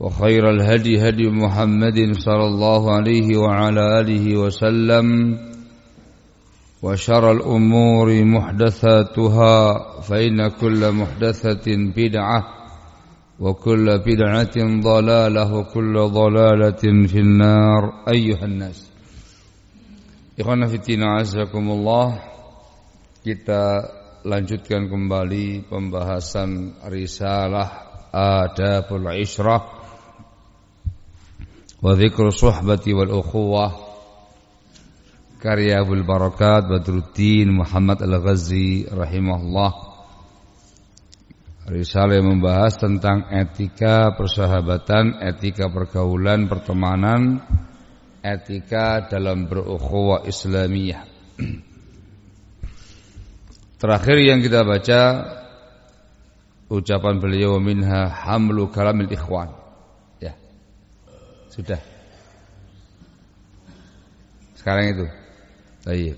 وخير الهدي هدي محمد صلى الله عليه وعلى آله وسلم وشر الأمور محدثاتها فإن كل محدثة بدعة وكل بدعة ضلالة وكل ضلالة في النار. أيها الناس. Ikhwana fitina azakumullah Kita lanjutkan kembali pembahasan risalah Adabul wa dzikru suhbati wal ukhuwah. Karya Abul Barakat Badruddin Muhammad Al-Ghazi rahimahullah. Risalah yang membahas tentang etika persahabatan, etika pergaulan, pertemanan, etika dalam berukhuwah Islamiyah. Terakhir yang kita baca ucapan beliau minha hamlu kalamil ikhwan. Sudah. Sekarang itu. Baik.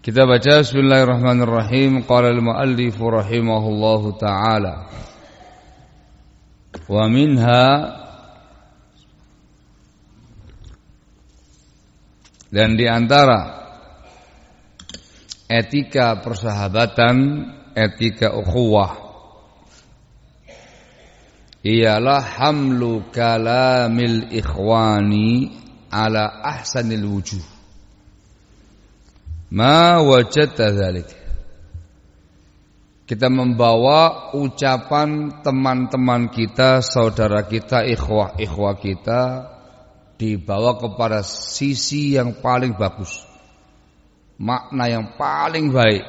Kita baca Bismillahirrahmanirrahim qala al-muallif rahimahullahu taala wa minha dan di antara etika persahabatan, etika ukhuwah ialah hamlu kalamil ikhwani ala ahsanil wujuh ma wajadta dzalik kita membawa ucapan teman-teman kita, saudara kita, ikhwah-ikhwah kita dibawa kepada sisi yang paling bagus. Makna yang paling baik.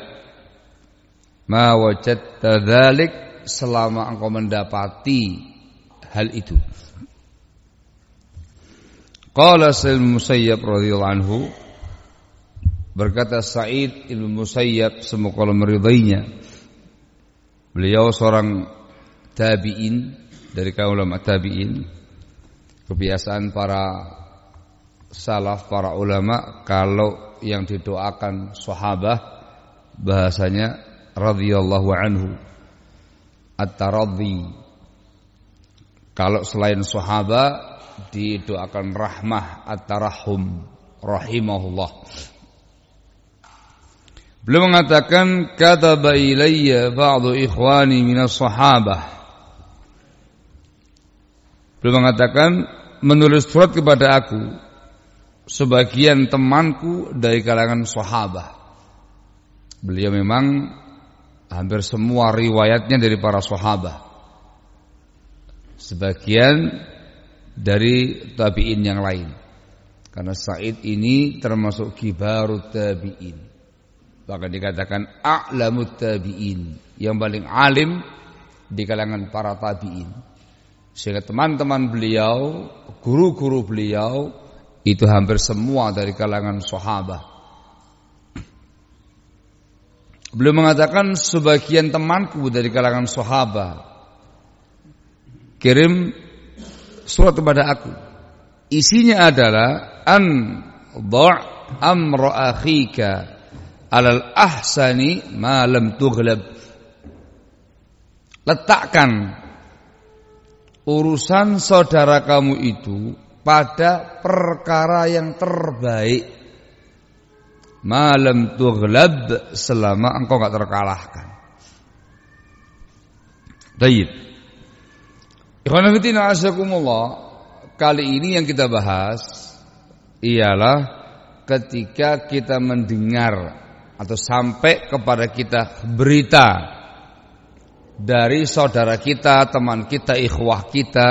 Ma wajadta dzalik selama engkau mendapati hal itu. Qala Sa'id Musayyab radhiyallahu anhu berkata Sa'id Ibnu Musayyab semoga Allah meridainya. Beliau seorang tabi'in dari kaum ulama tabi'in. Kebiasaan para salaf, para ulama kalau yang didoakan sahabat bahasanya radhiyallahu anhu at-taradhi. Kalau selain sahabat didoakan rahmah at-tarahum rahimahullah. Beliau mengatakan kataba ilayya ba'du ikhwani minas sahabah. Beliau mengatakan menulis surat kepada aku sebagian temanku dari kalangan sahabat. Beliau memang hampir semua riwayatnya dari para sahabat. sebagian dari tabi'in yang lain. Karena Sa'id ini termasuk kibarut tabi'in. Bahkan dikatakan a'lamut tabi'in, yang paling alim di kalangan para tabi'in. Sehingga teman-teman beliau, guru-guru beliau itu hampir semua dari kalangan sahabat. Beliau mengatakan sebagian temanku dari kalangan sahabat kirim surat kepada aku. Isinya adalah an dha' amra akhika alal ahsani ma lam tughlab. Letakkan urusan saudara kamu itu pada perkara yang terbaik malam tughlab selama engkau enggak terkalahkan. Baik. Ikhwan fillah azakumullah, kali ini yang kita bahas ialah ketika kita mendengar atau sampai kepada kita berita dari saudara kita, teman kita, ikhwah kita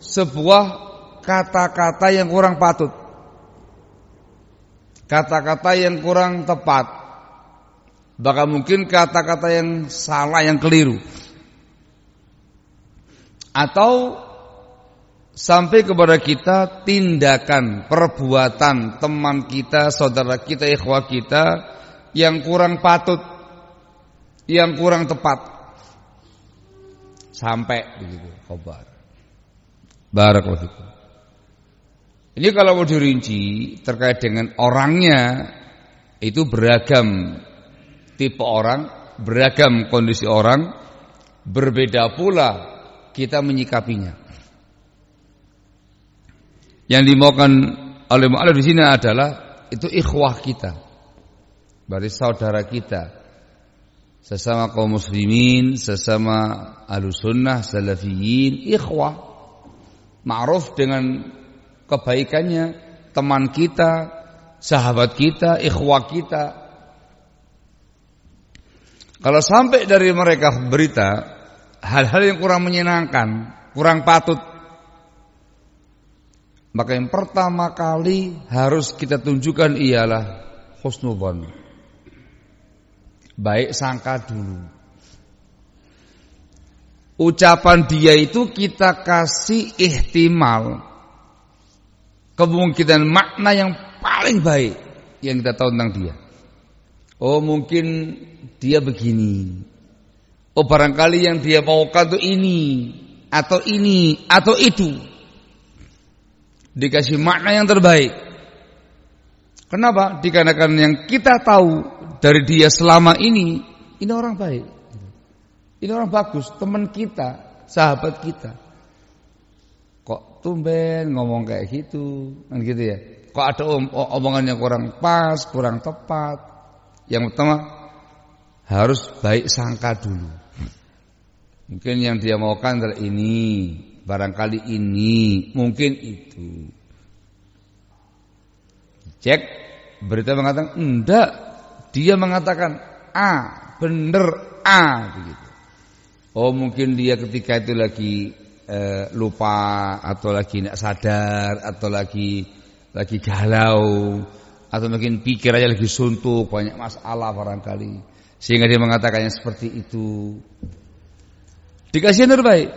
sebuah kata-kata yang kurang patut. Kata-kata yang kurang tepat. Bahkan mungkin kata-kata yang salah, yang keliru. Atau sampai kepada kita tindakan, perbuatan teman kita, saudara kita, ikhwah kita yang kurang patut, yang kurang tepat. Sampai begitu, khobar. Barakallahu Ini kalau mau dirinci terkait dengan orangnya itu beragam tipe orang, beragam kondisi orang, berbeda pula kita menyikapinya. Yang dimaukan oleh mu'alif di sini adalah itu ikhwah kita. Berarti saudara kita. Sesama kaum muslimin, sesama alusunnah, salafiyin, ikhwah ma'ruf dengan kebaikannya, teman kita, sahabat kita, ikhwah kita. Kalau sampai dari mereka berita hal-hal yang kurang menyenangkan, kurang patut, maka yang pertama kali harus kita tunjukkan ialah husnubon. Baik sangka dulu ucapan dia itu kita kasih ihtimal kemungkinan makna yang paling baik yang kita tahu tentang dia. Oh mungkin dia begini. Oh barangkali yang dia maukan itu ini atau ini atau itu. Dikasih makna yang terbaik. Kenapa? Dikarenakan yang kita tahu dari dia selama ini ini orang baik. Ini orang bagus, teman kita, sahabat kita. Tumben ngomong kayak gitu, kan gitu ya. Kok ada om omongan yang kurang pas, kurang tepat. Yang pertama harus baik sangka dulu. Mungkin yang dia maukan adalah ini, barangkali ini, mungkin itu. Cek berita mengatakan enggak, dia mengatakan A, bener A begitu. Oh mungkin dia ketika itu lagi eh, lupa atau lagi tidak sadar atau lagi lagi galau atau mungkin pikir aja lagi suntuk banyak masalah barangkali sehingga dia mengatakannya seperti itu. Dikasih terbaik.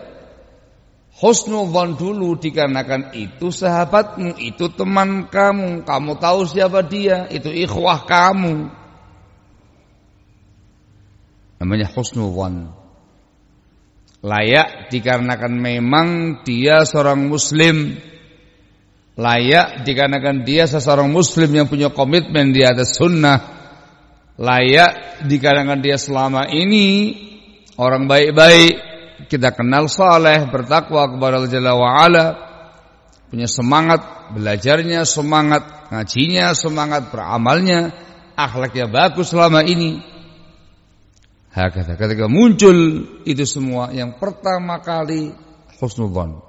Husnul dulu dikarenakan itu sahabatmu, itu teman kamu, kamu tahu siapa dia, itu ikhwah kamu. Namanya husnul Layak dikarenakan memang dia seorang muslim. Layak dikarenakan dia seorang muslim yang punya komitmen di atas sunnah. Layak dikarenakan dia selama ini Orang baik-baik. Kita kenal saleh Bertakwa kepada Allah Jalla wa'ala. Punya semangat Belajarnya semangat Ngajinya semangat Beramalnya. Akhlaknya bagus selama ini Hakata ketika muncul itu semua yang pertama kali husnudzon.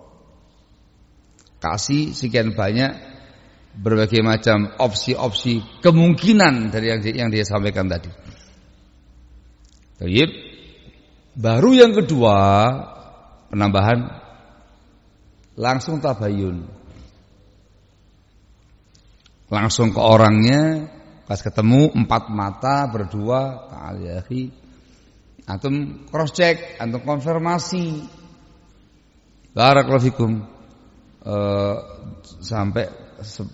Kasih sekian banyak berbagai macam opsi-opsi kemungkinan dari yang, yang dia sampaikan tadi. Baik. Baru yang kedua, penambahan langsung tabayun. Langsung ke orangnya pas ketemu empat mata berdua kali ya antum cross check, antum konfirmasi. Barakallahu fikum. Uh, sampai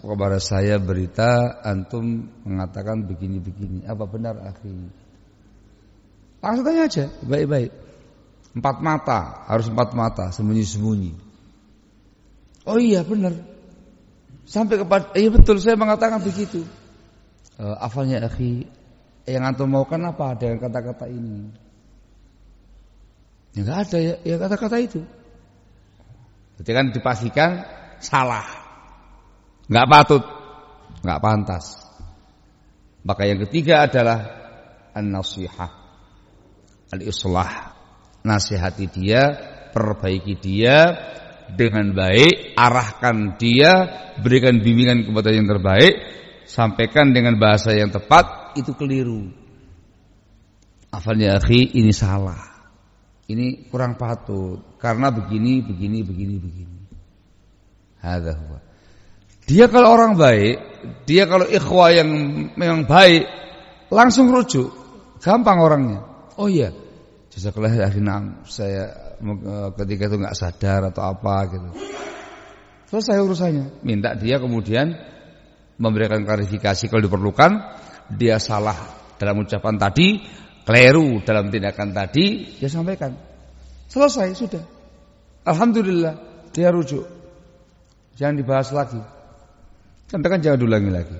kepada saya berita antum mengatakan begini-begini. Apa benar akhi? Langsung tanya aja, baik-baik. Empat mata, harus empat mata, sembunyi-sembunyi. Oh iya benar. Sampai kepada, iya betul saya mengatakan begitu. E, afalnya akhi, yang antum maukan apa dengan kata-kata ini? Ya enggak ada ya, ya kata-kata itu. Jadi kan dipastikan salah. Enggak patut, enggak pantas. Maka yang ketiga adalah an-nasihah. Al-islah. Nasihati dia, perbaiki dia dengan baik, arahkan dia, berikan bimbingan kepada yang terbaik, sampaikan dengan bahasa yang tepat, itu keliru. Afalnya akhi, ini salah. Ini kurang patut karena begini, begini, begini, begini. Hadza huwa. Dia kalau orang baik, dia kalau ikhwah yang memang baik, langsung rujuk. Gampang orangnya. Oh iya, jazakallah akhirnya saya ketika itu nggak sadar atau apa gitu. Selesai urusannya. Minta dia kemudian memberikan klarifikasi kalau diperlukan. Dia salah dalam ucapan tadi, keliru dalam tindakan tadi, dia sampaikan. Selesai sudah. Alhamdulillah dia rujuk. Jangan dibahas lagi. Sampaikan jangan diulangi lagi.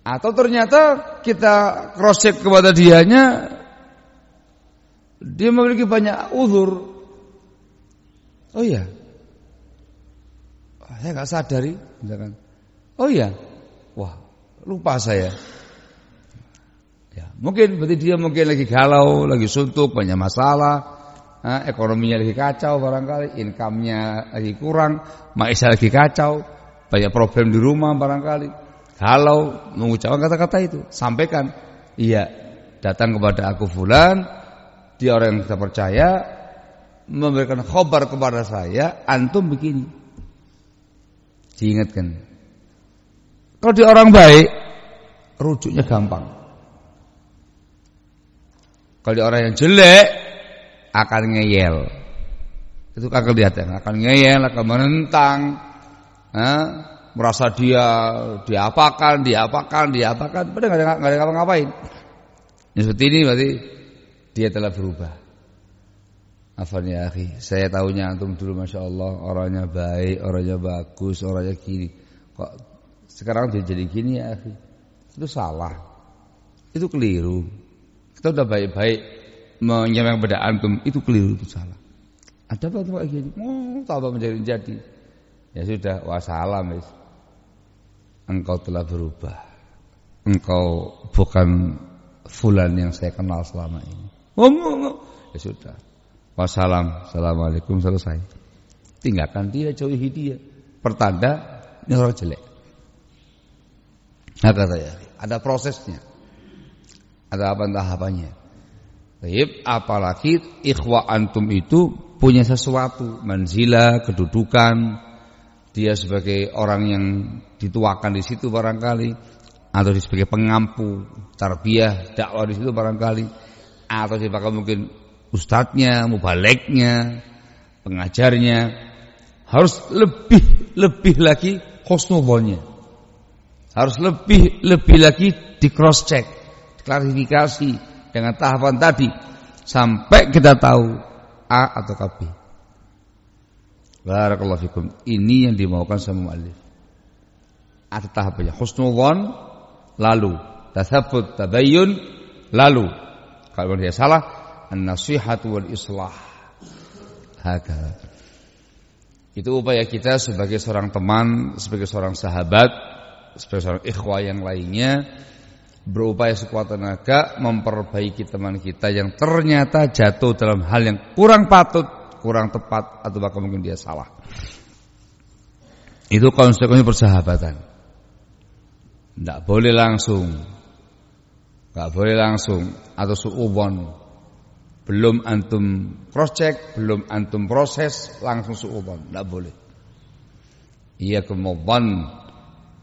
Atau ternyata kita cross check kepada dianya dia memiliki banyak uzur. Oh iya. Saya nggak sadari, misalkan. Oh iya. Wah, lupa saya. Ya, mungkin berarti dia mungkin lagi galau, lagi suntuk, banyak masalah. Nah, ekonominya lagi kacau barangkali, income-nya lagi kurang, maisha lagi kacau, banyak problem di rumah barangkali. Kalau mengucapkan kata-kata itu, sampaikan, iya, datang kepada aku fulan, dia orang yang kita percaya memberikan khobar kepada saya antum begini diingatkan kalau dia orang baik rujuknya gampang kalau dia orang yang jelek akan ngeyel itu akan kelihatan akan ngeyel akan menentang eh, merasa dia diapakan diapakan diapakan padahal nggak ada nggak ada ngapa-ngapain seperti ini berarti dia telah berubah. Afan ya akhi, saya tahunya antum dulu Masya Allah orangnya baik, orangnya bagus, orangnya gini. Kok sekarang dia jadi gini ya akhi? Itu salah. Itu keliru. Kita udah baik-baik menyampaikan kepada antum, itu keliru, itu salah. Ada apa tuh gini? Oh, tahu menjadi jadi. Ya sudah, wassalam wis. Engkau telah berubah. Engkau bukan fulan yang saya kenal selama ini. Ngomong, ya sudah. Wassalam, assalamualaikum selesai. Tinggalkan dia, jauhi dia. Pertanda ini orang jelek. Nah kata ya, ada prosesnya. Ada apa tahapannya. Baik, apalagi ikhwa antum itu punya sesuatu, manzila, kedudukan, dia sebagai orang yang dituakan di situ barangkali. Atau sebagai pengampu, tarbiyah, dakwah di situ barangkali. Atau siapa mungkin ustadznya, mubaleknya, pengajarnya. Harus lebih lebih lagi khusnudhonnya. Harus lebih lebih lagi di cross check, klarifikasi dengan tahapan tadi sampai kita tahu A atau B. Barakallahu fikum. Ini yang dimaukan sama muallif. Ada tahapannya husnudzon lalu tasabbut tabayyun lalu kalau dia salah, an-nasihatu wal islah. Hakah. Itu upaya kita sebagai seorang teman, sebagai seorang sahabat, sebagai seorang ikhwah yang lainnya berupaya sekuat tenaga memperbaiki teman kita yang ternyata jatuh dalam hal yang kurang patut, kurang tepat atau bahkan mungkin dia salah. Itu konsekuensi persahabatan. Tidak boleh langsung Gak boleh langsung atau suubon belum antum cross check, belum antum proses langsung suudzon, tidak boleh. Iya kemudian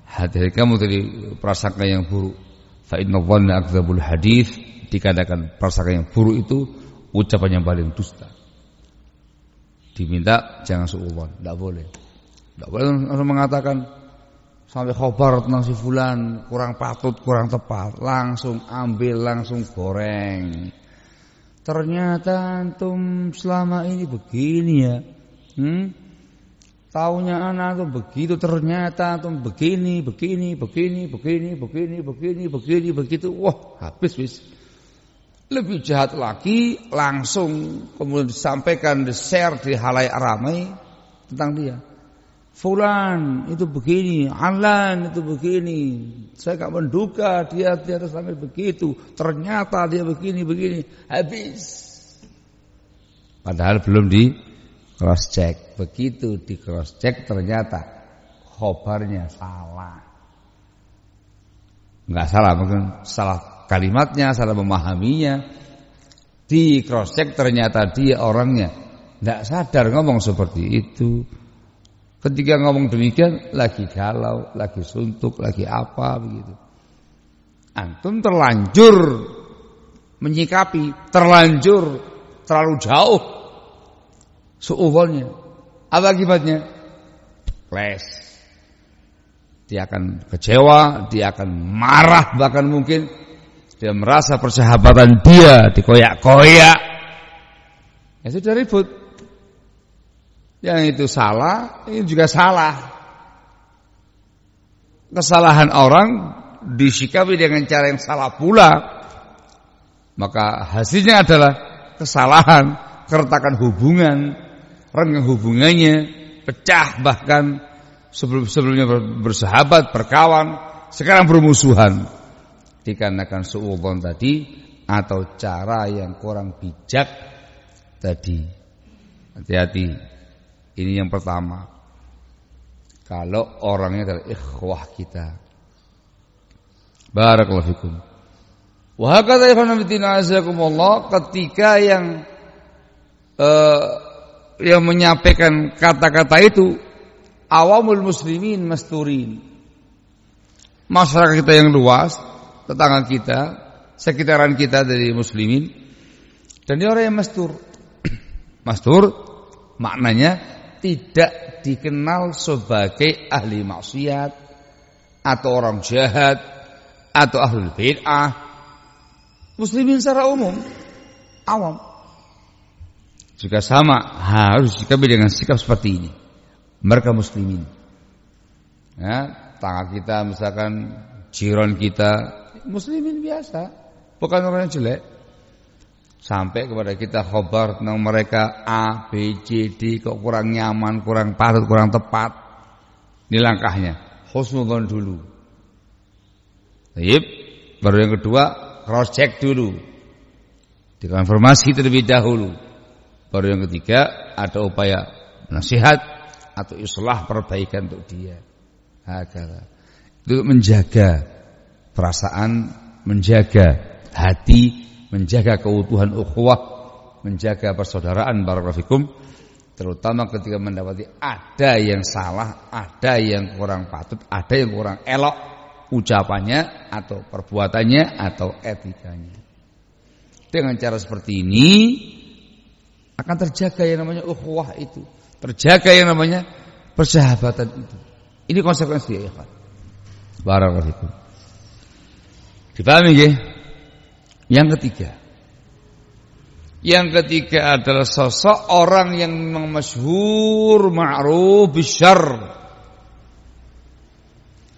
hati kamu tadi prasangka yang buruk. Fa inna dhanna akdzabul hadis dikatakan prasangka yang buruk itu ucapan yang paling dusta. Diminta jangan suudzon, tidak boleh. Tidak boleh langsung mengatakan sampai khobar tentang si fulan kurang patut, kurang tepat, langsung ambil, langsung goreng. Ternyata antum selama ini begini ya. Hmm? Taunya anak tuh begitu ternyata tuh begini, begini, begini, begini, begini, begini, begini, begitu. Wah, habis wis. Lebih jahat lagi langsung kemudian disampaikan di share di halai ramai tentang dia. Fulan itu begini, Alan itu begini. Saya gak menduga dia dia sampai begitu. Ternyata dia begini begini. Habis. Padahal belum di cross check. Begitu di cross check ternyata khobarnya salah. Enggak salah, mungkin salah kalimatnya, salah memahaminya. Di cross check ternyata dia orangnya tidak sadar ngomong seperti itu. Ketika ngomong demikian lagi galau, lagi suntuk, lagi apa begitu. Antum terlanjur menyikapi, terlanjur terlalu jauh suudzonnya. Apa akibatnya? Les. Dia akan kecewa, dia akan marah bahkan mungkin dia merasa persahabatan dia dikoyak-koyak. Ya sudah ribut. Yang itu salah, ini juga salah. Kesalahan orang disikapi dengan cara yang salah pula. Maka hasilnya adalah kesalahan, keretakan hubungan, renggang hubungannya, pecah bahkan sebelum sebelumnya bersahabat, berkawan, sekarang bermusuhan. Dikarenakan suudzon tadi atau cara yang kurang bijak tadi. Hati-hati. Ini yang pertama. Kalau orangnya adalah ikhwah kita. Barakallahu fikum. Wa hakadha azakumullah ketika yang uh, yang menyampaikan kata-kata itu awamul muslimin masturin. Masyarakat kita yang luas, tetangga kita, sekitaran kita dari muslimin dan dia orang yang mastur. mastur maknanya tidak dikenal sebagai ahli maksiat atau orang jahat atau ahli bid'ah. Muslimin secara umum awam juga sama harus dikabi dengan sikap seperti ini. Mereka muslimin. Ya, tangga kita misalkan jiran kita muslimin biasa, bukan orang yang jelek sampai kepada kita khobar tentang mereka A, B, C, D kok kurang nyaman, kurang patut, kurang tepat. Ini langkahnya. Husnudzon dulu. Baik. Baru yang kedua cross check dulu. Dikonfirmasi terlebih dahulu. Baru yang ketiga ada upaya nasihat atau islah perbaikan untuk dia. Hakala. Itu menjaga perasaan, menjaga hati menjaga keutuhan ukhuwah, menjaga persaudaraan barakallahu terutama ketika mendapati ada yang salah, ada yang kurang patut, ada yang kurang elok ucapannya atau perbuatannya atau etikanya. Dengan cara seperti ini akan terjaga yang namanya ukhuwah itu, terjaga yang namanya persahabatan itu. Ini konsekuensi ya, ikhwan. Barakallahu fikum. Dipahami nggih? Yang ketiga Yang ketiga adalah sosok orang yang memang masyhur ma'ruf bisyar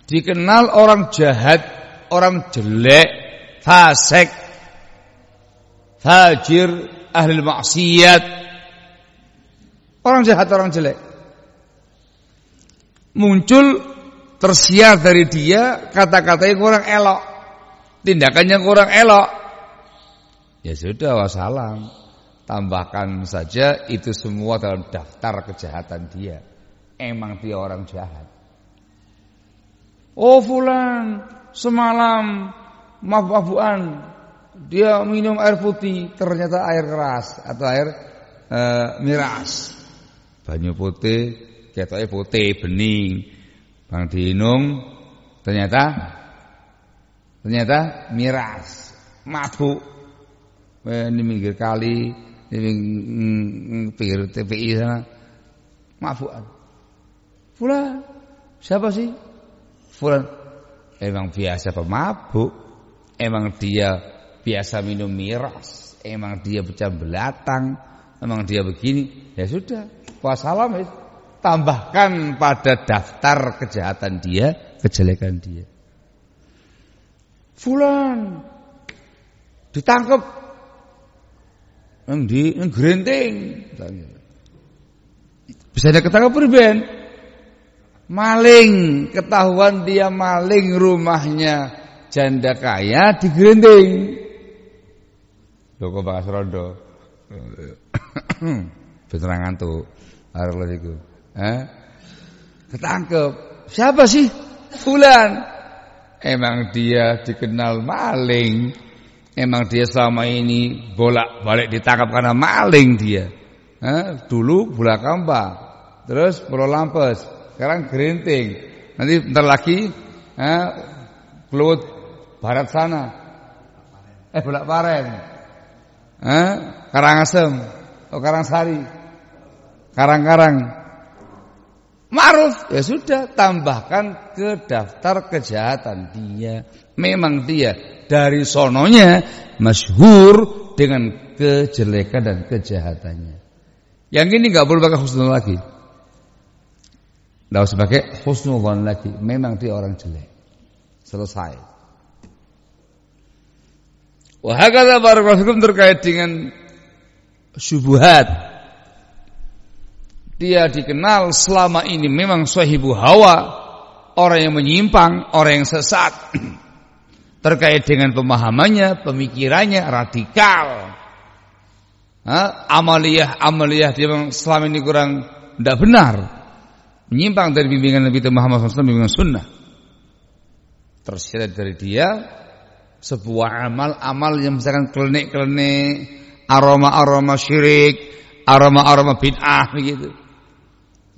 Dikenal orang jahat, orang jelek, fasik, fajir, ahli maksiat. Orang jahat, orang jelek. Muncul tersiar dari dia kata-kata yang kurang elok, tindakan yang kurang elok. Ya sudah wassalam. Tambahkan saja itu semua dalam daftar kejahatan dia. Emang dia orang jahat. Oh fulan semalam maaf-maafan dia minum air putih ternyata air keras atau air e, miras. Banyu putih, ketoke putih bening. Bang diinung ternyata ternyata miras, mabuk. Ini minggir kali, ini pinggir TPI sana. Mabukan. Fulan, siapa sih? Fulan. Emang biasa pemabuk. Emang dia biasa minum miras, emang dia pecah belatang, emang dia begini, ya sudah, wassalam ya. Tambahkan pada daftar kejahatan dia, kejelekan dia. Fulan ditangkap yang di yang gerinting. Bisa dia ketangkap priben? Maling, ketahuan dia maling rumahnya janda kaya digerinting. Lho kok bahas rondo. Beneran tuh arep iku. Eh? Ketangkep. Siapa sih? Fulan. Emang dia dikenal maling. Emang dia selama ini bolak-balik ditangkap karena maling dia. Eh? Dulu bola kamba, terus pulau lampes, sekarang gerinting. Nanti bentar lagi eh, keluar barat sana. Eh bolak paren. Eh? Karangasem, oh Karangsari, Karang-karang. Ma'ruf ya sudah tambahkan ke daftar kejahatan dia. Memang dia dari sononya masyhur dengan kejelekan dan kejahatannya. Yang ini nggak boleh pakai husnul lagi. Tidak usah pakai husnul lagi. Memang dia orang jelek. Selesai. Wahakata barakallahu terkait dengan syubhat. Dia dikenal selama ini memang sahibu hawa, orang yang menyimpang, orang yang sesat. terkait dengan pemahamannya, pemikirannya radikal. Amaliyah-amaliyah dia memang selama ini kurang tidak benar. Menyimpang dari bimbingan Nabi Muhammad SAW, bimbingan sunnah. Tersirat dari dia sebuah amal-amal yang misalkan klenik-klenik, aroma-aroma syirik, aroma-aroma bid'ah begitu.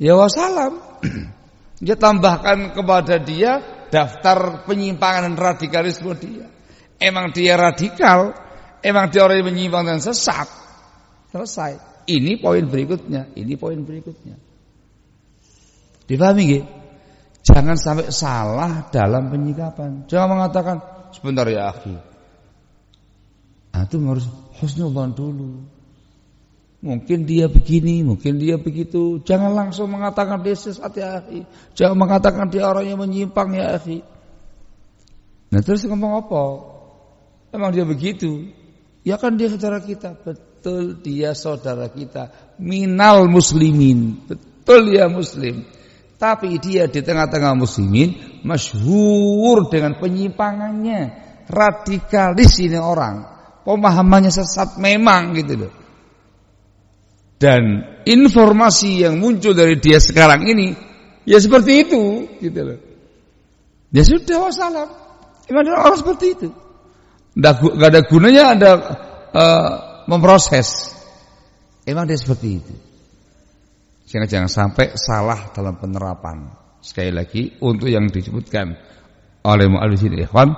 Ya wassalam. Dia tambahkan kepada dia daftar penyimpangan dan radikalisme dia. Emang dia radikal, emang dia orang yang menyimpang dan sesat. Selesai. Ini poin berikutnya, ini poin berikutnya. Dipahami gak? Jangan sampai salah dalam penyikapan. Jangan mengatakan sebentar ya akhi. Itu harus husnudzon dulu. Mungkin dia begini, mungkin dia begitu. Jangan langsung mengatakan dia sesat ya akhi. Jangan mengatakan dia orang yang menyimpang ya akhi. Nah terus ngomong apa? Emang dia begitu? Ya kan dia saudara kita. Betul dia saudara kita. Minal muslimin. Betul ya muslim. Tapi dia di tengah-tengah muslimin masyhur dengan penyimpangannya. Radikalis ini orang. Pemahamannya sesat memang gitu loh. Dan informasi yang muncul dari dia sekarang ini ya seperti itu gitu loh. Ya sudah wassalam. Emang orang seperti itu. Gak ada gunanya ada uh, memproses. Emang dia seperti itu. Sehingga jangan sampai salah dalam penerapan. Sekali lagi untuk yang disebutkan oleh mu'alif ini ikhwan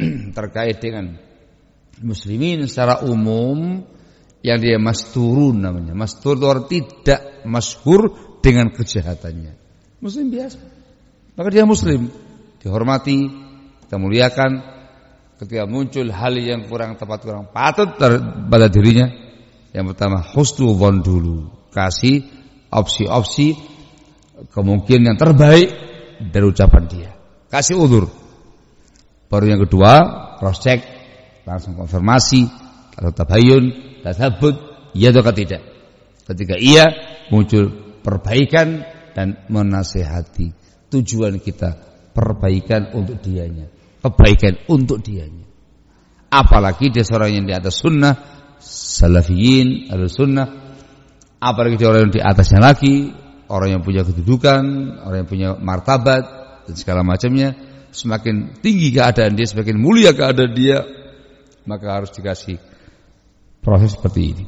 terkait dengan muslimin secara umum yang dia masturun namanya. Mastur itu tidak masyhur dengan kejahatannya. Muslim biasa. Maka dia muslim, dihormati, kita muliakan ketika muncul hal yang kurang tepat, kurang patut pada dirinya. Yang pertama husnul dulu, kasih opsi-opsi kemungkinan yang terbaik dari ucapan dia. Kasih udur. Baru yang kedua, cross check, langsung konfirmasi atau tabayun, tasabut, iya atau tidak. Ketika iya, muncul perbaikan dan menasehati. Tujuan kita perbaikan untuk dianya, kebaikan untuk dianya. Apalagi dia seorang yang di atas sunnah, salafiyin, al sunnah, apalagi orang yang di atasnya lagi, orang yang punya kedudukan, orang yang punya martabat dan segala macamnya, semakin tinggi keadaan dia, semakin mulia keadaan dia, maka harus dikasih proses seperti ini.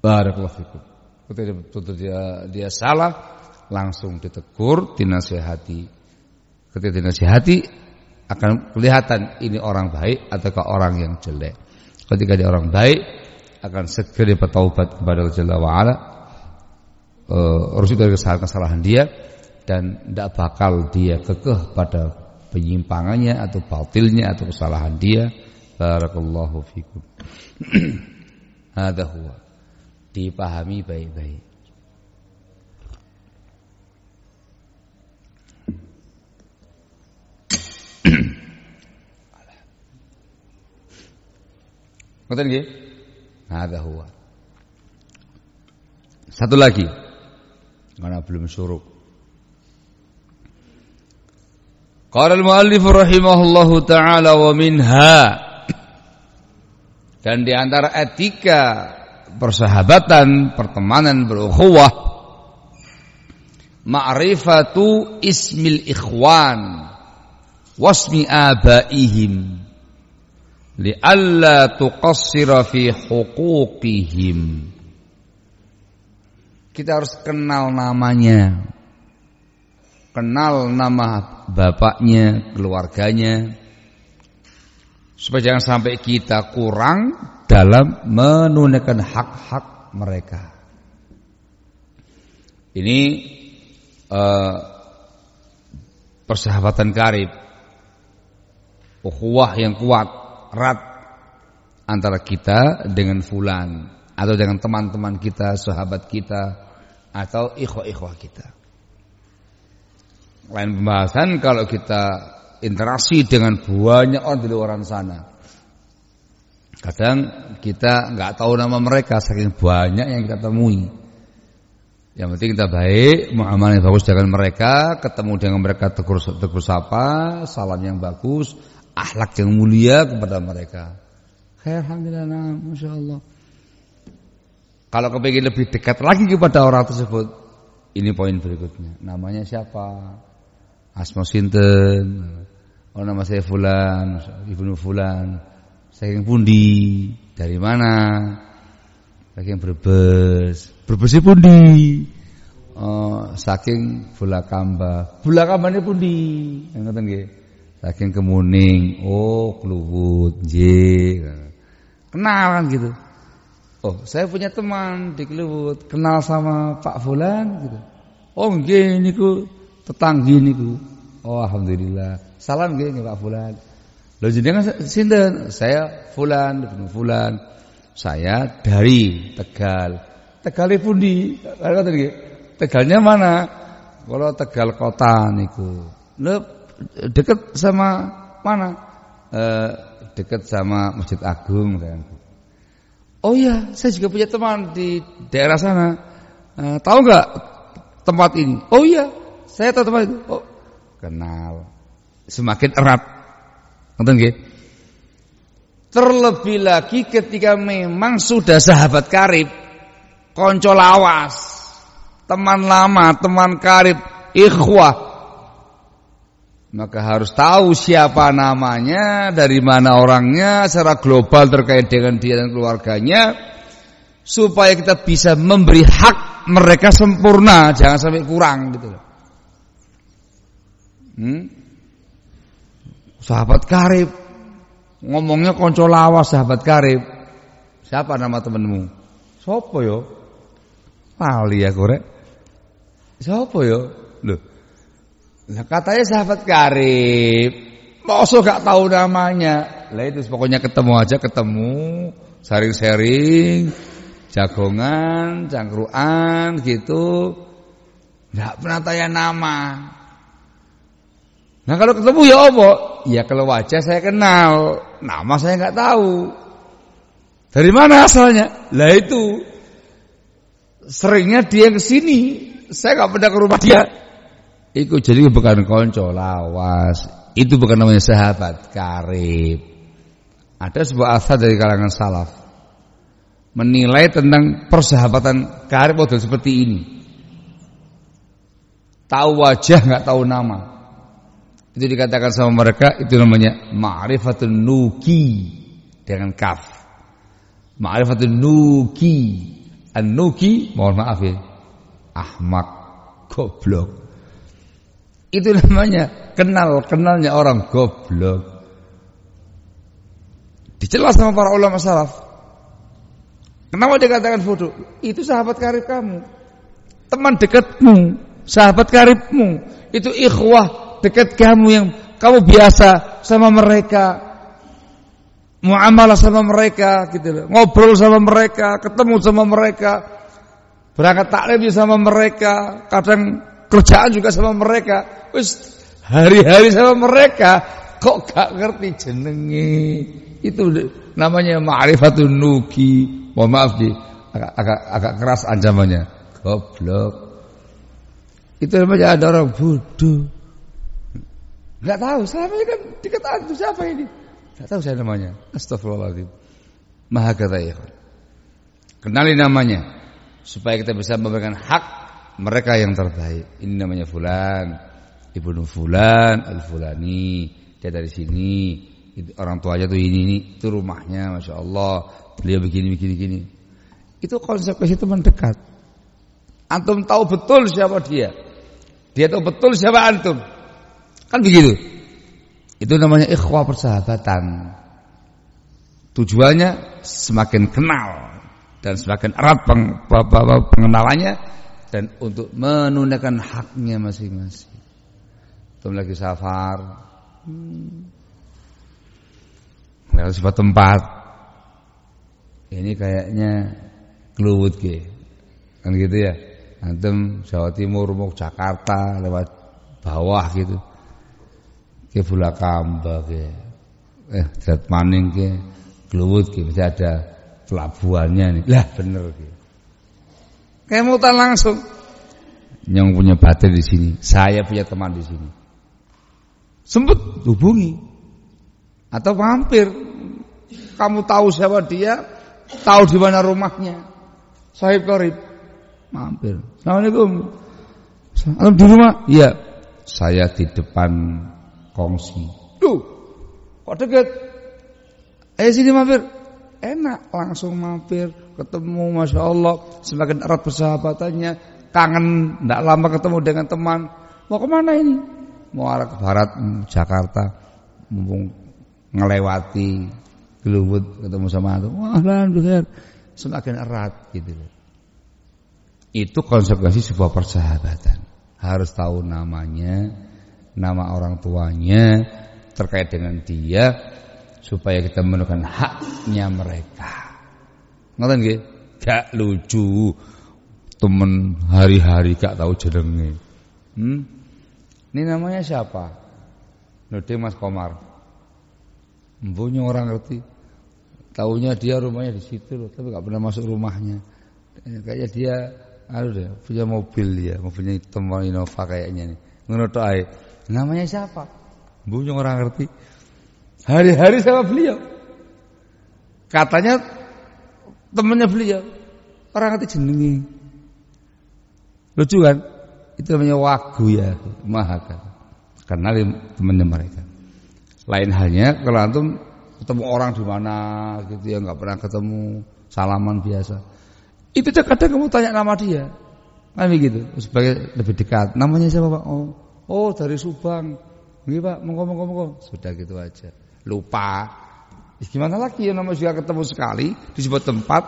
Barakallahu. Ketika dia, dia salah, langsung ditegur, dinasehati. Ketika dinasehati, akan kelihatan ini orang baik ataukah orang yang jelek. Ketika dia orang baik, akan segera bertaubat kepada Allah Jalla wa'ala. Uh, dari kesalahan-kesalahan dia dan tidak bakal dia kekeh pada penyimpangannya atau batilnya atau kesalahan dia. Barakallahu fikum. Hadza huwa. Dipahami baik-baik. Ngoten nggih? Hadza huwa. Satu lagi. Karena belum syuruk. Qala al-muallif rahimahullahu taala wa minha dan di antara etika persahabatan, pertemanan berukhuwah ma'rifatu ismil ikhwan wasmi abaihim li'alla tuqassira fi huquqihim kita harus kenal namanya. Kenal nama bapaknya keluarganya. Supaya jangan sampai kita kurang dalam menunaikan hak-hak mereka. Ini uh, persahabatan karib. Ukhuwah yang kuat, erat antara kita dengan fulan atau dengan teman-teman kita, sahabat kita atau ikhwah-ikhwah kita. Lain pembahasan kalau kita interaksi dengan banyak orang di luar sana. Kadang kita nggak tahu nama mereka saking banyak yang kita temui. Yang penting kita baik, muamalah yang bagus dengan mereka, ketemu dengan mereka tegur, tegur sapa, salam yang bagus, akhlak yang mulia kepada mereka. Alhamdulillah, nah, masya Allah. Kalau kepingin lebih dekat lagi kepada orang tersebut, ini poin berikutnya. Namanya siapa? Asma Sinten. Oh nama saya Fulan, Ibnu Fulan. Saya yang pundi? Dari mana? Saya yang berbes. Berbesnya pundi? Oh, saking Bulakamba. Bulakambane pundi? Yang nggih. Saking kemuning, oh keluwut, J. Kenal kan gitu. Oh, saya punya teman di Keluwut, kenal sama Pak Fulan gitu. Oh, nggih niku tetanggi niku. Oh, alhamdulillah. Salam nggih Pak Fulan. Lho jenengan sinten? Saya Fulan, Fulan. Saya dari Tegal. Tegal pundi? Nggih. Tegalnya mana? Kalau Tegal kota niku. Lho dekat sama mana? E, dekat sama Masjid Agung dan Oh iya, saya juga punya teman di daerah sana. E, tahu nggak tempat ini? Oh iya, saya tahu tempat itu. Oh, kenal. Semakin erat. Ngerti nggih? Terlebih lagi ketika memang sudah sahabat karib, konco lawas, teman lama, teman karib, ikhwah, maka harus tahu siapa namanya, dari mana orangnya, secara global terkait dengan dia dan keluarganya, supaya kita bisa memberi hak mereka sempurna, jangan sampai kurang gitu. Hmm? Sahabat karib, ngomongnya konco lawas sahabat karib. Siapa nama temenmu? Sopo yo? Lali ya korek. Sopo yo? Loh, Nah, katanya sahabat karib. Masa gak tahu namanya? Lah itu pokoknya ketemu aja ketemu, sharing-sharing, jagongan, cangkruan gitu. Gak pernah tanya nama. Nah kalau ketemu ya apa? Ya kalau wajah saya kenal, nama saya nggak tahu. Dari mana asalnya? Lah itu seringnya dia ke sini, saya nggak pernah ke rumah dia. Iku jadi bukan konco lawas. Itu bukan namanya sahabat karib. Ada sebuah asal dari kalangan salaf menilai tentang persahabatan karib model seperti ini. Tahu wajah nggak tahu nama. Itu dikatakan sama mereka itu namanya ma'rifatun nuki. dengan kaf. Ma'rifatun nuki. An-nuki, mohon maaf ya. Ahmak, goblok. Itu namanya kenal, kenalnya orang goblok. Dicelas sama para ulama salaf. Kenapa dikatakan bodoh? Itu sahabat karib kamu. Teman dekatmu, sahabat karibmu. Itu ikhwah dekat kamu yang kamu biasa sama mereka muamalah sama mereka gitu loh. Ngobrol sama mereka, ketemu sama mereka. Berangkat taklim sama mereka, kadang kerjaan juga sama mereka. Wis hari-hari sama mereka kok gak ngerti jenenge. Itu namanya ma'rifatun nuki. Mohon maaf di agak, agak, agak keras ancamannya. Goblok. Itu namanya ada orang bodoh. Gak tahu, selama ini kan dikatakan itu siapa ini? Tidak tahu saya namanya. Astagfirullahaladzim. Maha kata. Kenali namanya supaya kita bisa memberikan hak mereka yang terbaik. Ini namanya fulan, ibnu fulan, al fulani. Dia dari sini. Orang tuanya tuh ini, ini itu rumahnya, masya Allah. Beliau begini, begini, begini. Itu konsekuensi teman dekat. Antum tahu betul siapa dia. Dia tahu betul siapa antum. Kan begitu. Itu namanya ikhwah persahabatan. Tujuannya semakin kenal dan semakin erat peng, pengenalannya dan untuk menunaikan haknya masing-masing. Itu lagi safar. Hmm. Lewat sebuah tempat. Ini kayaknya keluwut ke. Kan gitu ya. Antum Jawa Timur mau Jakarta lewat bawah gitu ke Bulakamba ke eh Zat Maning ke Kluwut ke bisa ada pelabuhannya nih lah bener ke kayak mutan langsung. Yang punya batin di sini. Saya punya teman di sini. Sempet hubungi. Atau mampir. Kamu tahu siapa dia tahu di mana rumahnya. Sahib korib mampir. Assalamualaikum. Alam di rumah? Iya. Saya di depan kongsi. Duh, kok deket? Ayo sini mampir. Enak, langsung mampir, ketemu, masya Allah, semakin erat persahabatannya, kangen, tidak lama ketemu dengan teman. Mau ke mana ini? Mau arah ke barat, hmm, Jakarta, mumpung ngelewati Gelubut ketemu sama aku. Wah, alhamdulillah, semakin erat gitu Itu konsekuensi sebuah persahabatan. Harus tahu namanya, nama orang tuanya terkait dengan dia supaya kita menemukan haknya mereka. Ngoten nggih? Gak lucu. Temen hari-hari gak tahu jenenge. Hmm? Ini namanya siapa? Node Mas Komar. Mbunya orang ngerti. Taunya dia rumahnya di situ loh, tapi gak pernah masuk rumahnya. Kayaknya dia aduh deh, punya mobil dia, mobilnya hitam Innova kayaknya nih. Ngono ae. Namanya siapa? Bunyi orang ngerti. Hari-hari sama beliau. Katanya temannya beliau. Orang ngerti jenengi. Lucu kan? Itu namanya wagu ya, mahaka. Kenali temannya mereka. Lain halnya kalau antum ketemu orang di mana gitu ya nggak pernah ketemu salaman biasa. Itu kadang kamu tanya nama dia. Kan begitu, sebagai lebih dekat. Namanya siapa Pak? Oh, Oh dari Subang. Iya Pak, monggo monggo monggo. Sudah gitu aja. Lupa. Gimana lagi yang namanya juga ketemu sekali di sebuah tempat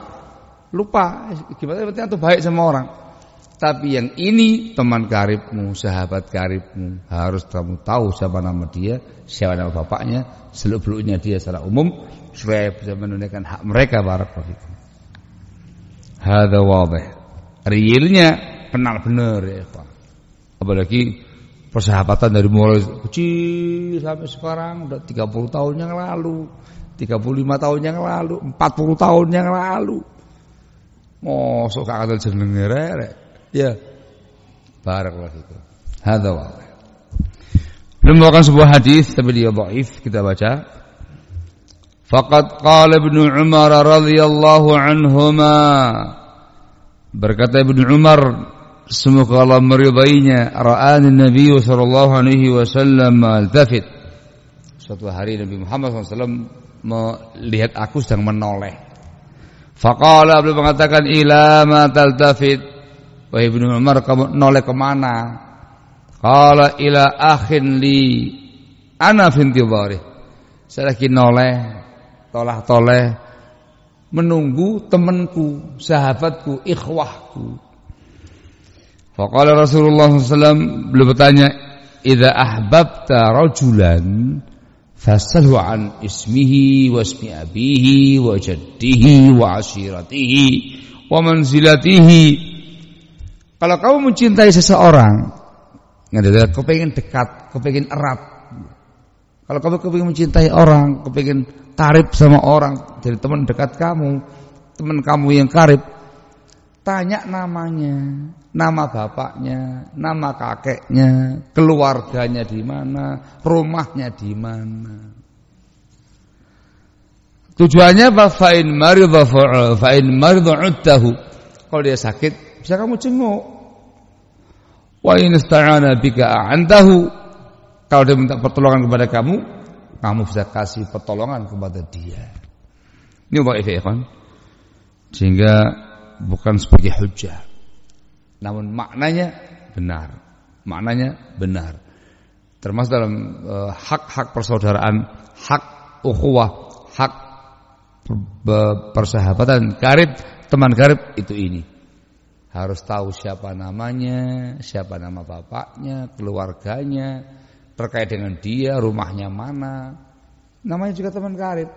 lupa. Gimana penting itu baik sama orang. Tapi yang ini teman karibmu, sahabat karibmu harus kamu tahu siapa nama dia, siapa nama bapaknya, seluk-beluknya dia secara umum supaya bisa menunaikan hak mereka barakallahu Hada wadih. Realnya kenal benar ya, Pak. Apalagi persahabatan dari mulai kecil sampai sekarang udah 30 tahun yang lalu 35 tahun yang lalu 40 tahun yang lalu. Mosok gak ada jenenge rek? Ya. Barakallahu fikum hadza wadih belum membawakan sebuah hadis tapi dia dhaif kita baca. Faqad qala ibnu umar radhiyallahu anhuma. Berkata ibnu umar Semoga Allah meridainya. Ra'ani Nabi sallallahu alaihi wasallam altafit. Suatu hari Nabi Muhammad SAW melihat aku sedang menoleh. Faqala beliau mengatakan ila ma taltafit. Wahai Ibnu Umar kamu noleh ke mana? Qala ila akhin li ana fintidhari. Saya lagi noleh, tolah toleh menunggu temanku, sahabatku, ikhwahku. Faqala Rasulullah SAW beliau bertanya, "Idza ahbabta rajulan fasalhu an ismihi wa ismi abihi wa jaddihi wa ashiratihi wa manzilatihi." Kalau kamu mencintai seseorang, Nggak kepengen dekat, kepengen erat. Kalau kamu kepengen mencintai orang, kepengen karib sama orang, jadi teman dekat kamu, teman kamu yang karib, tanya namanya, nama bapaknya, nama kakeknya, keluarganya di mana, rumahnya di mana. Tujuannya apa? Fa'in maridha fa'in maridha uddahu. Kalau dia sakit, bisa kamu jenguk. Wa in ista'ana bika a'antahu. Kalau dia minta pertolongan kepada kamu, kamu bisa kasih pertolongan kepada dia. Ini dhaif ya kan? Sehingga bukan sebagai hujah. Namun maknanya benar. Maknanya benar. Termasuk dalam eh, hak-hak persaudaraan, hak ukhuwah, hak persahabatan karib, teman karib itu ini harus tahu siapa namanya, siapa nama bapaknya, keluarganya, terkait dengan dia, rumahnya mana. Namanya juga teman karib.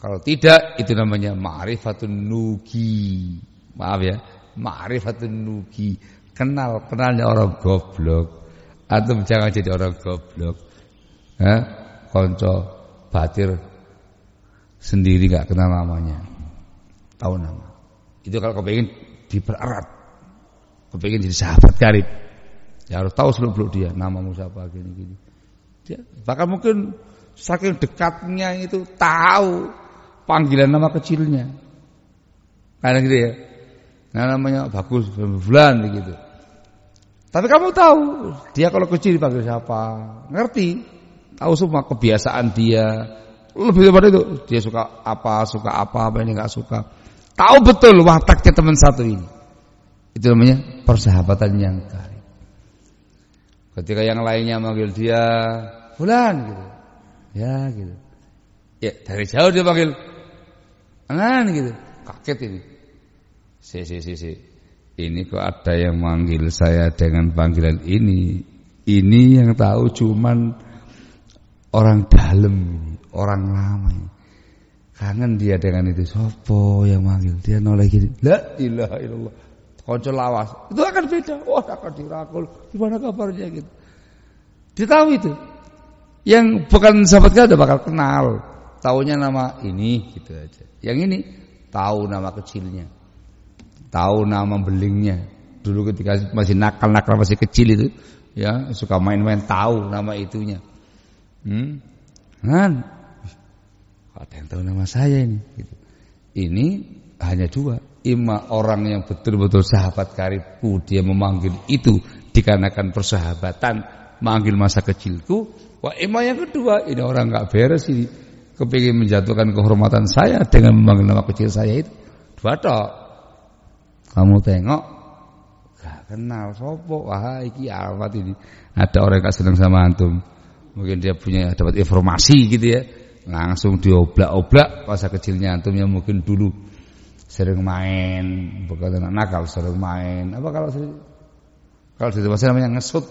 Kalau tidak, itu namanya ma'rifatun nugi. Maaf ya, ma'rifatun nugi. Kenal, kenalnya orang goblok. Atau jangan jadi orang goblok. Eh, konco batir sendiri gak kenal namanya. Tahu nama. Itu kalau kau ingin dipererat. Kepingin jadi sahabat karib. Ya harus tahu seluk-beluk dia, namamu siapa gini gini. Dia bahkan mungkin saking dekatnya itu tahu panggilan nama kecilnya. Karena gitu ya. Nah, namanya bagus bulan begitu. Tapi kamu tahu dia kalau kecil dipanggil siapa, ngerti, tahu semua kebiasaan dia. Lebih daripada itu, dia suka apa, suka apa, apa ini nggak suka. Tahu betul wataknya teman satu ini. Itu namanya persahabatan yang karib. Ketika yang lainnya manggil dia fulan gitu. Ya gitu. Ya dari jauh dia panggil Angan gitu. Kaget ini. Si si si si. Ini kok ada yang manggil saya dengan panggilan ini. Ini yang tahu cuman orang dalam, orang lama. Kangen dia dengan itu. Sopo yang manggil dia noleh gini. La ilaha illallah. Konco lawas. Itu akan beda. Wah, akan dirangkul. Gimana kabarnya gitu. Dia itu. Yang bukan sahabat kita bakal kenal. Taunya nama ini gitu aja. Yang ini tahu nama kecilnya. Tahu nama belingnya. Dulu ketika masih nakal-nakal masih kecil itu, ya suka main-main tahu nama itunya. Hmm? Kan ada yang tahu nama saya ini. Gitu. Ini hanya dua. Ima orang yang betul-betul sahabat karibku dia memanggil itu dikarenakan persahabatan manggil masa kecilku. Wah ima yang kedua ini orang nggak beres ini kepingin menjatuhkan kehormatan saya dengan memanggil nama kecil saya itu. Dua tok. Kamu tengok gak kenal sopo wah iki awat ini. Ada orang yang senang sama antum. Mungkin dia punya dapat informasi gitu ya langsung dioblak-oblak masa kecilnya antum yang mungkin dulu sering main bukan anak nakal sering main apa kalau sering kalau di namanya ngesut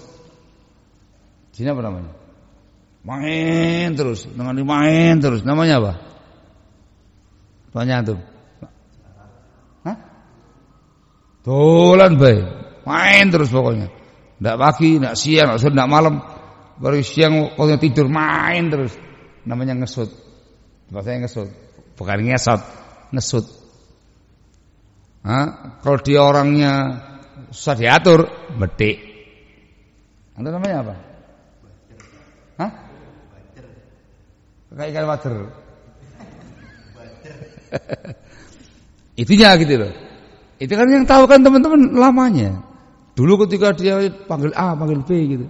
sini apa namanya main terus dengan main terus namanya apa tanya antum Hah? Dolan baik main terus pokoknya tidak pagi, tidak siang, tidak malam baru siang pokoknya tidur main terus namanya ngesut. Bahasanya ngesut, bukan ngesot, ngesut. Hah? Kalau dia orangnya susah diatur, betik. Itu namanya apa? Hah? Kayak ikan water. Itunya gitu loh. Itu kan yang tahu kan teman-teman lamanya. Dulu ketika dia panggil A, panggil B gitu.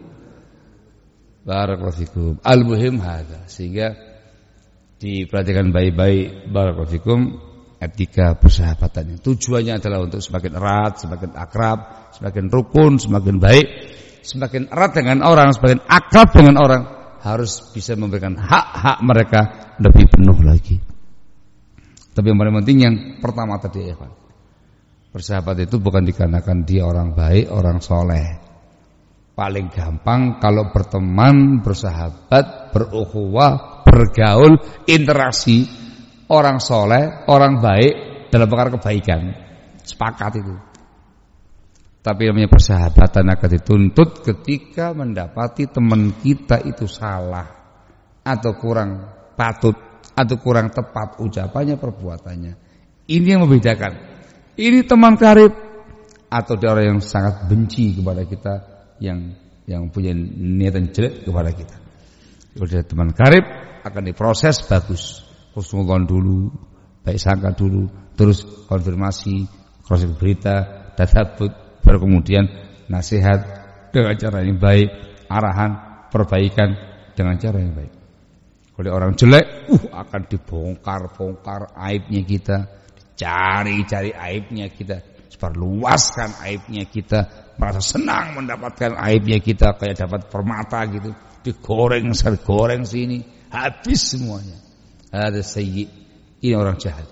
Barakallahu Al-muhim hadza. Sehingga diperhatikan baik-baik barakallahu etika persahabatannya. Tujuannya adalah untuk semakin erat, semakin akrab, semakin rukun, semakin baik, semakin erat dengan orang, semakin akrab dengan orang, harus bisa memberikan hak-hak mereka lebih penuh lagi. Tapi yang paling penting yang pertama tadi ya Persahabat itu bukan dikarenakan dia orang baik, orang soleh. Paling gampang kalau berteman, bersahabat, berukhuwah, bergaul, interaksi orang soleh, orang baik dalam perkara kebaikan. Sepakat itu. Tapi namanya persahabatan akan dituntut ketika mendapati teman kita itu salah atau kurang patut atau kurang tepat ucapannya perbuatannya. Ini yang membedakan. Ini teman karib atau dia orang yang sangat benci kepada kita yang yang punya niatan jelek kepada kita. Kalau teman karib akan diproses bagus. Husnuzon dulu, baik sangka dulu, terus konfirmasi, proses berita, tasabut, baru kemudian nasihat dengan cara yang baik, arahan, perbaikan dengan cara yang baik. Kalau orang jelek, uh akan dibongkar-bongkar aibnya kita, cari-cari aibnya kita, seperluaskan aibnya kita, merasa senang mendapatkan aibnya kita kayak dapat permata gitu digoreng sar goreng sini habis semuanya ada sayyi ini orang jahat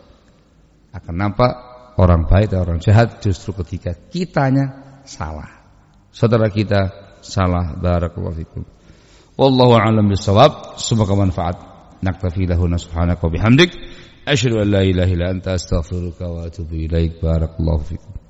akan nampak orang baik dan orang jahat justru ketika kitanya salah. Saudara kita salah. Barakallahu fikum. Wallahu a'lam bisawab semoga manfaat. Naktafi lahu subhanaka wa bihamdik. Asyhadu an la ilaha illa anta astaghfiruka wa atubu ilaik. Barakallahu fikum